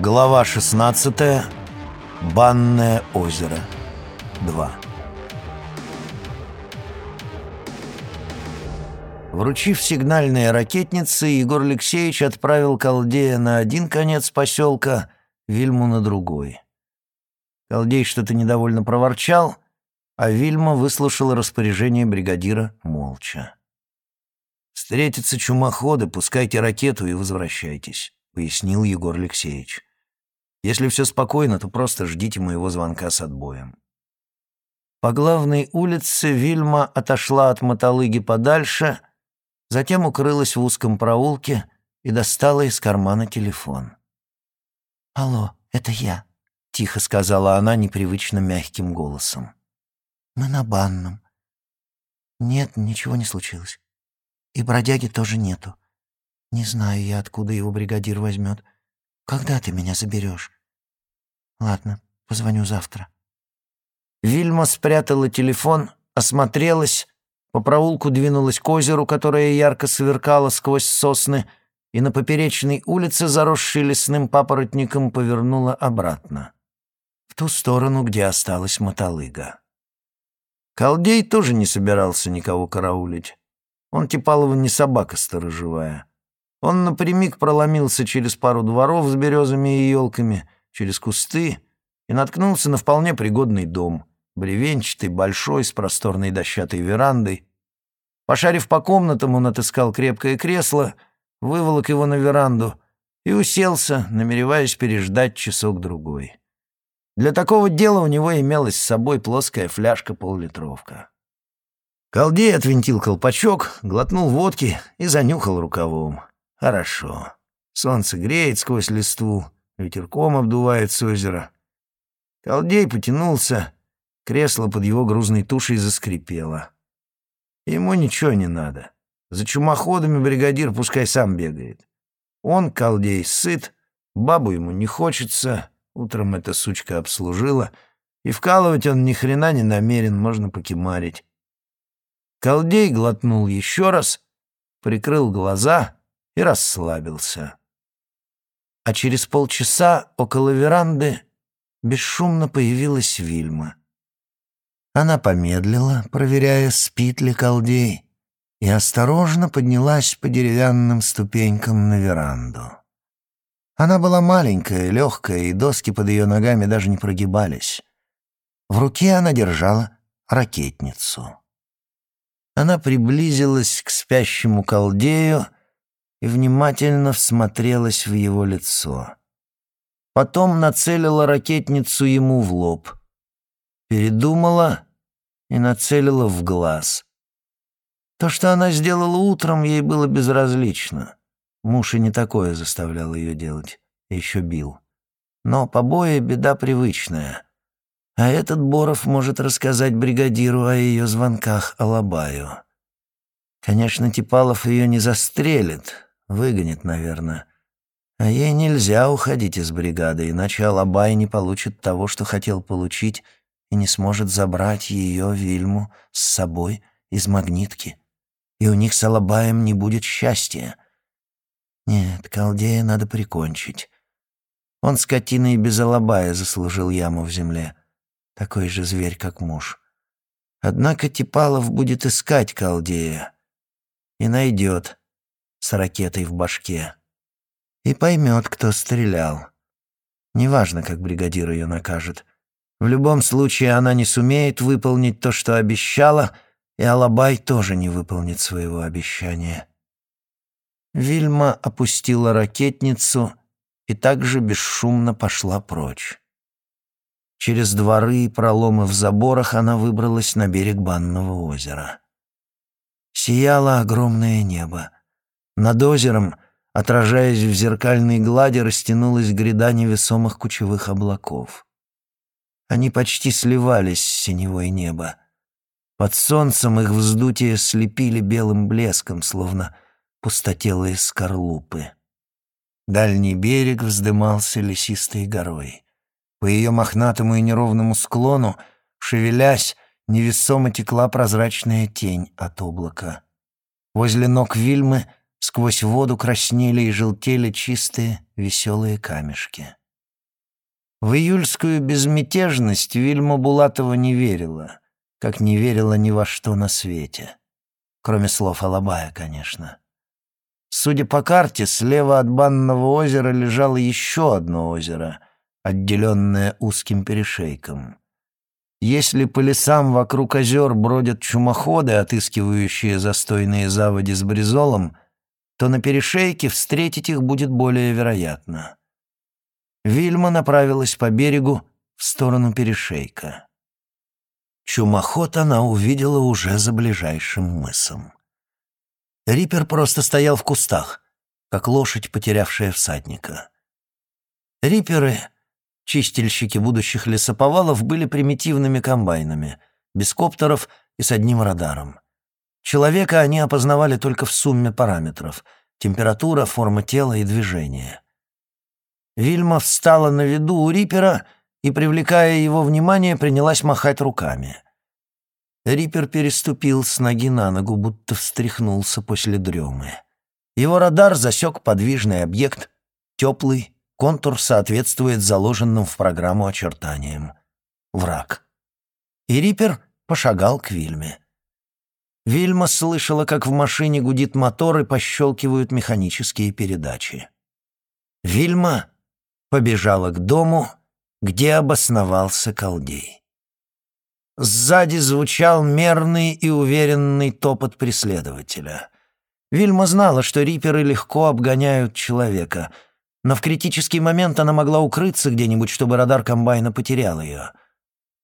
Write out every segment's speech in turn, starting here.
Глава 16. Банное озеро. 2. Вручив сигнальные ракетницы, Егор Алексеевич отправил Колдея на один конец поселка, Вильму на другой. Колдей что-то недовольно проворчал, а Вильма выслушала распоряжение бригадира молча. «Встретятся чумоходы, пускайте ракету и возвращайтесь», — пояснил Егор Алексеевич. «Если все спокойно, то просто ждите моего звонка с отбоем». По главной улице Вильма отошла от мотолыги подальше, затем укрылась в узком проулке и достала из кармана телефон. «Алло, это я», — тихо сказала она непривычно мягким голосом. «Мы на банном. Нет, ничего не случилось. И бродяги тоже нету. Не знаю я, откуда его бригадир возьмет. Когда ты меня заберешь? Ладно, позвоню завтра. Вильма спрятала телефон, осмотрелась, по проулку двинулась к озеру, которое ярко сверкало сквозь сосны, и на поперечной улице, заросшей лесным папоротником, повернула обратно. В ту сторону, где осталась мотолыга. Колдей тоже не собирался никого караулить. Он Типалова не собака сторожевая. Он напрямик проломился через пару дворов с березами и елками, через кусты и наткнулся на вполне пригодный дом, бревенчатый, большой, с просторной дощатой верандой. Пошарив по комнатам, он отыскал крепкое кресло, выволок его на веранду и уселся, намереваясь переждать часок-другой. Для такого дела у него имелась с собой плоская фляжка-поллитровка. Колдей отвинтил колпачок, глотнул водки и занюхал рукавом. Хорошо. Солнце греет сквозь листву, ветерком обдувает с озера. Колдей потянулся, кресло под его грузной тушей заскрипело. Ему ничего не надо. За чумоходами бригадир пускай сам бегает. Он, колдей, сыт, бабу ему не хочется, утром эта сучка обслужила, и вкалывать он ни хрена не намерен, можно покемарить. Колдей глотнул еще раз, прикрыл глаза и расслабился. А через полчаса около веранды бесшумно появилась Вильма. Она помедлила, проверяя, спит ли колдей, и осторожно поднялась по деревянным ступенькам на веранду. Она была маленькая, легкая, и доски под ее ногами даже не прогибались. В руке она держала ракетницу. Она приблизилась к спящему колдею и внимательно всмотрелась в его лицо. Потом нацелила ракетницу ему в лоб. Передумала и нацелила в глаз. То, что она сделала утром, ей было безразлично. Муж и не такое заставлял ее делать, еще бил. Но побои — беда привычная — а этот Боров может рассказать бригадиру о ее звонках Алабаю. Конечно, Типалов ее не застрелит, выгонит, наверное. А ей нельзя уходить из бригады, иначе Алабай не получит того, что хотел получить, и не сможет забрать ее, Вильму, с собой из магнитки. И у них с Алабаем не будет счастья. Нет, Колдея надо прикончить. Он, скотина, и без Алабая заслужил яму в земле такой же зверь, как муж. Однако Типалов будет искать Колдея и найдет с ракетой в башке. И поймет, кто стрелял. Неважно, как бригадир ее накажет. В любом случае она не сумеет выполнить то, что обещала, и Алабай тоже не выполнит своего обещания. Вильма опустила ракетницу и также бесшумно пошла прочь. Через дворы и проломы в заборах она выбралась на берег банного озера. Сияло огромное небо. Над озером, отражаясь в зеркальной глади, растянулась гряда невесомых кучевых облаков. Они почти сливались с синевой неба. Под солнцем их вздутие слепили белым блеском, словно пустотелые скорлупы. Дальний берег вздымался лесистой горой. По ее мохнатому и неровному склону, шевелясь, невесомо текла прозрачная тень от облака. Возле ног Вильмы сквозь воду краснели и желтели чистые, веселые камешки. В июльскую безмятежность Вильма Булатова не верила, как не верила ни во что на свете. Кроме слов Алабая, конечно. Судя по карте, слева от банного озера лежало еще одно озеро, отделенное узким перешейком. Если по лесам вокруг озер бродят чумоходы, отыскивающие застойные заводи с бризолом, то на перешейке встретить их будет более вероятно. Вильма направилась по берегу в сторону перешейка. Чумоход она увидела уже за ближайшим мысом. Риппер просто стоял в кустах, как лошадь, потерявшая всадника. Риперы, чистильщики будущих лесоповалов, были примитивными комбайнами, без коптеров и с одним радаром. Человека они опознавали только в сумме параметров — температура, форма тела и движение. Вильма встала на виду у Рипера и, привлекая его внимание, принялась махать руками — Риппер переступил с ноги на ногу, будто встряхнулся после дремы. Его радар засек подвижный объект, теплый, контур соответствует заложенным в программу очертаниям. Враг. И Риппер пошагал к Вильме. Вильма слышала, как в машине гудит мотор и пощелкивают механические передачи. Вильма побежала к дому, где обосновался колдей. Сзади звучал мерный и уверенный топот преследователя. Вильма знала, что риперы легко обгоняют человека, но в критический момент она могла укрыться где-нибудь, чтобы радар комбайна потерял ее.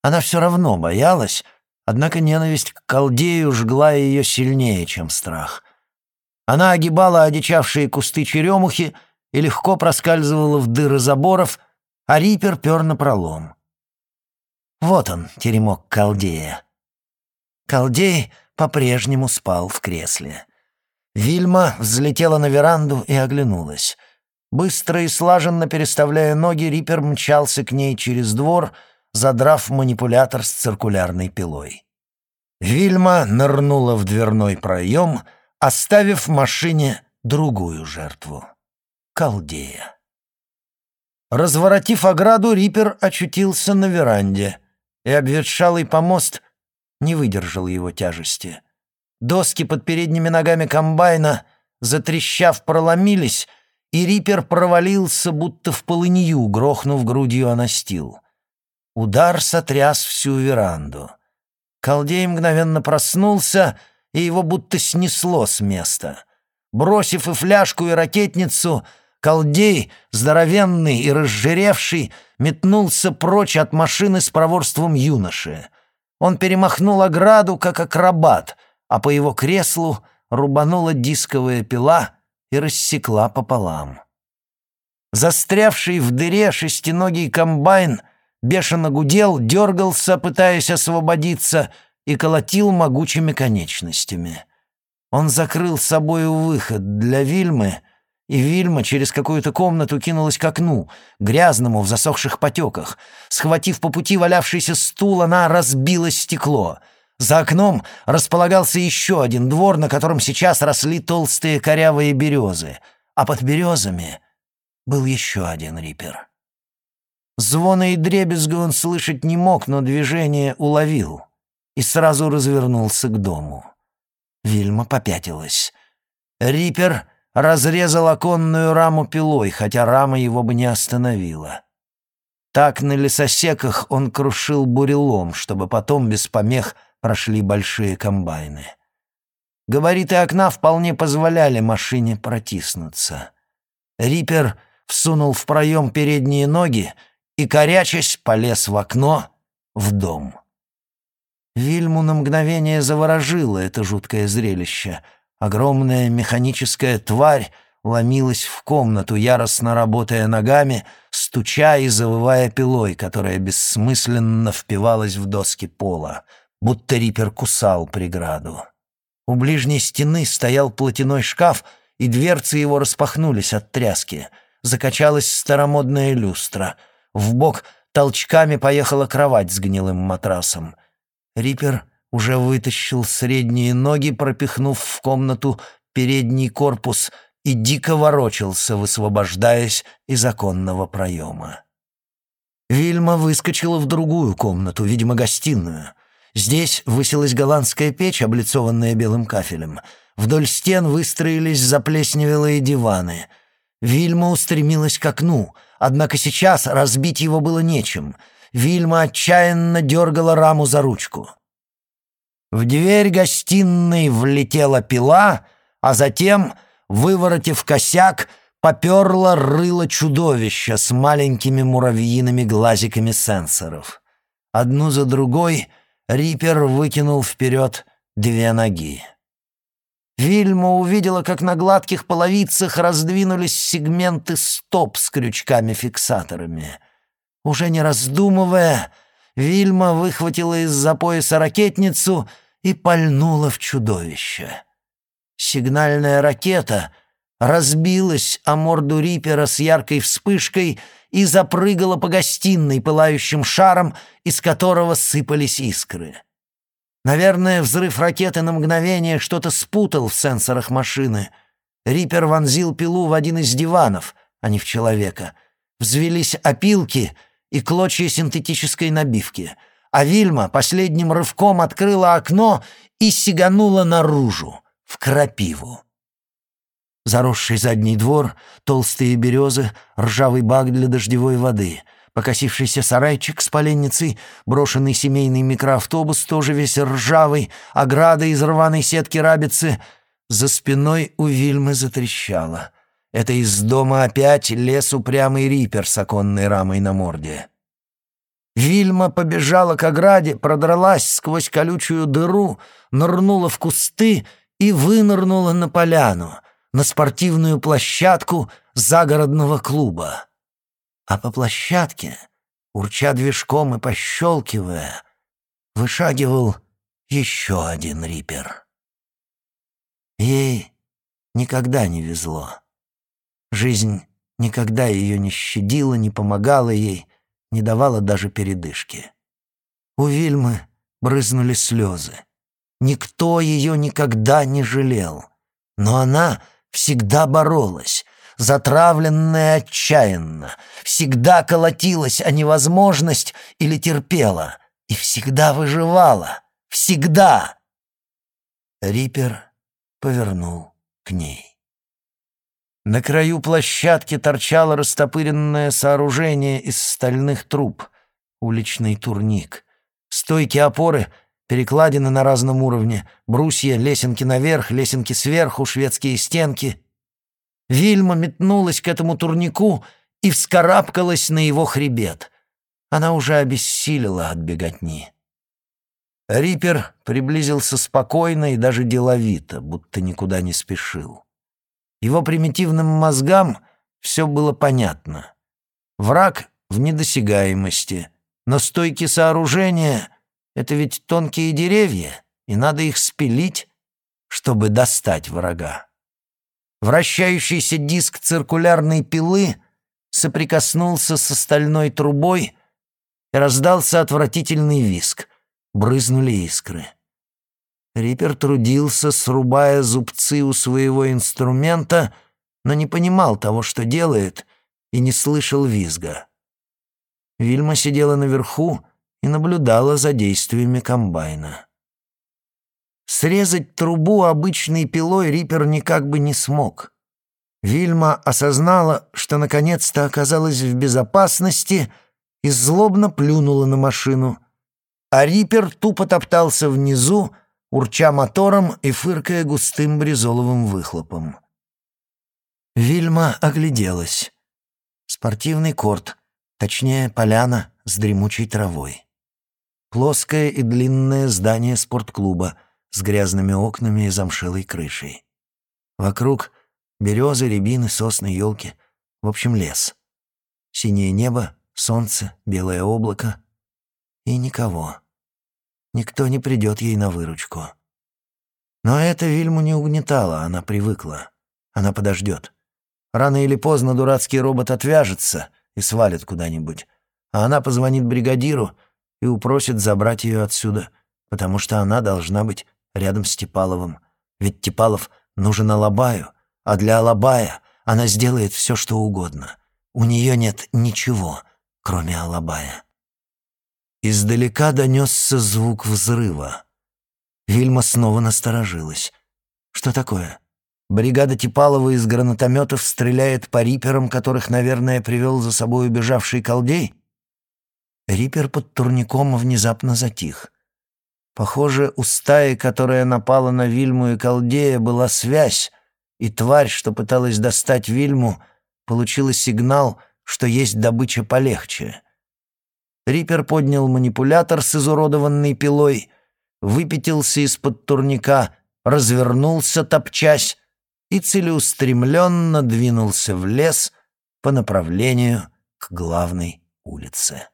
Она все равно боялась, однако ненависть к колдею жгла ее сильнее, чем страх. Она огибала одичавшие кусты черемухи и легко проскальзывала в дыры заборов, а рипер пер на пролом. Вот он, теремок Колдея. Колдей по-прежнему спал в кресле. Вильма взлетела на веранду и оглянулась. Быстро и слаженно переставляя ноги, Риппер мчался к ней через двор, задрав манипулятор с циркулярной пилой. Вильма нырнула в дверной проем, оставив в машине другую жертву — Колдея. Разворотив ограду, Риппер очутился на веранде — и обветшалый помост не выдержал его тяжести. Доски под передними ногами комбайна, затрещав, проломились, и рипер провалился, будто в полынью, грохнув грудью о настил. Удар сотряс всю веранду. Колдей мгновенно проснулся, и его будто снесло с места. Бросив и фляжку, и ракетницу — Колдей, здоровенный и разжиревший, метнулся прочь от машины с проворством юноши. Он перемахнул ограду, как акробат, а по его креслу рубанула дисковая пила и рассекла пополам. Застрявший в дыре шестиногий комбайн бешено гудел, дергался, пытаясь освободиться, и колотил могучими конечностями. Он закрыл собою выход для Вильмы — и Вильма через какую-то комнату кинулась к окну, грязному в засохших потеках. Схватив по пути валявшийся стул, она разбила стекло. За окном располагался еще один двор, на котором сейчас росли толстые корявые березы, а под березами был еще один рипер. Звона и дребезга он слышать не мог, но движение уловил и сразу развернулся к дому. Вильма попятилась. Рипер разрезал оконную раму пилой, хотя рама его бы не остановила. Так на лесосеках он крушил бурелом, чтобы потом без помех прошли большие комбайны. Габариты окна вполне позволяли машине протиснуться. Рипер всунул в проем передние ноги и, корячась, полез в окно в дом. Вильму на мгновение заворожило это жуткое зрелище — Огромная механическая тварь ломилась в комнату, яростно работая ногами, стуча и завывая пилой, которая бессмысленно впивалась в доски пола, будто рипер кусал преграду. У ближней стены стоял платяной шкаф, и дверцы его распахнулись от тряски. Закачалась старомодная люстра. В бок толчками поехала кровать с гнилым матрасом. Рипер уже вытащил средние ноги, пропихнув в комнату передний корпус и дико ворочался, высвобождаясь из оконного проема. Вильма выскочила в другую комнату, видимо, гостиную. Здесь высилась голландская печь, облицованная белым кафелем. Вдоль стен выстроились заплесневелые диваны. Вильма устремилась к окну, однако сейчас разбить его было нечем. Вильма отчаянно дергала раму за ручку. В дверь гостиной влетела пила, а затем, выворотив косяк, поперло рыло чудовища с маленькими муравьиными глазиками сенсоров. Одну за другой Рипер выкинул вперед две ноги. Вильма увидела, как на гладких половицах раздвинулись сегменты стоп с крючками-фиксаторами. Уже не раздумывая, Вильма выхватила из-за пояса ракетницу и пальнула в чудовище. Сигнальная ракета разбилась о морду Рипера с яркой вспышкой и запрыгала по гостиной пылающим шаром, из которого сыпались искры. Наверное, взрыв ракеты на мгновение что-то спутал в сенсорах машины. Рипер вонзил пилу в один из диванов, а не в человека. Взвелись опилки и клочья синтетической набивки, а Вильма последним рывком открыла окно и сиганула наружу, в крапиву. Заросший задний двор, толстые березы, ржавый бак для дождевой воды, покосившийся сарайчик с поленницей, брошенный семейный микроавтобус, тоже весь ржавый, ограда из рваной сетки рабицы. За спиной у Вильмы затрещало. Это из дома опять лес упрямый рипер с оконной рамой на морде. Вильма побежала к ограде, продралась сквозь колючую дыру, нырнула в кусты и вынырнула на поляну — на спортивную площадку загородного клуба. А по площадке, урча движком и пощелкивая, вышагивал еще один рипер. Ей никогда не везло. Жизнь никогда ее не щадила, не помогала ей, не давала даже передышки. У Вильмы брызнули слезы. Никто ее никогда не жалел. Но она всегда боролась, затравленная отчаянно, всегда колотилась о невозможность или терпела, и всегда выживала, всегда. Рипер повернул к ней. На краю площадки торчало растопыренное сооружение из стальных труб, уличный турник. Стойки опоры перекладины на разном уровне, брусья, лесенки наверх, лесенки сверху, шведские стенки. Вильма метнулась к этому турнику и вскарабкалась на его хребет. Она уже обессилила от беготни. Рипер приблизился спокойно и даже деловито, будто никуда не спешил. Его примитивным мозгам все было понятно. Враг в недосягаемости, но стойки сооружения — это ведь тонкие деревья, и надо их спилить, чтобы достать врага. Вращающийся диск циркулярной пилы соприкоснулся с стальной трубой и раздался отвратительный виск. Брызнули искры. Рипер трудился, срубая зубцы у своего инструмента, но не понимал того, что делает, и не слышал визга. Вильма сидела наверху, и наблюдала за действиями комбайна. Срезать трубу обычной пилой Рипер никак бы не смог. Вильма осознала, что наконец-то оказалась в безопасности и злобно плюнула на машину. А Рипер тупо топтался внизу, урча мотором и фыркая густым бризоловым выхлопом. Вильма огляделась. Спортивный корт, точнее, поляна с дремучей травой. Плоское и длинное здание спортклуба с грязными окнами и замшелой крышей. Вокруг березы, рябины, сосны, елки. В общем, лес. Синее небо, солнце, белое облако. И никого. Никто не придет ей на выручку. Но это Вильму не угнетало, она привыкла. Она подождет. Рано или поздно дурацкий робот отвяжется и свалит куда-нибудь. А она позвонит бригадиру — и упросит забрать ее отсюда, потому что она должна быть рядом с Типаловым. Ведь Типалов нужен Алабаю, а для Алабая она сделает все, что угодно. У нее нет ничего, кроме Алабая. Издалека донесся звук взрыва. Вильма снова насторожилась. «Что такое?» Бригада Типалова из гранатометов стреляет по риперам, которых, наверное, привел за собой убежавший колдей? Рипер под турником внезапно затих. Похоже, у стаи, которая напала на Вильму и колдея, была связь, и тварь, что пыталась достать Вильму, получила сигнал, что есть добыча полегче. Рипер поднял манипулятор с изуродованной пилой, выпятился из-под турника, развернулся, топчась, и целеустремленно двинулся в лес по направлению к главной улице.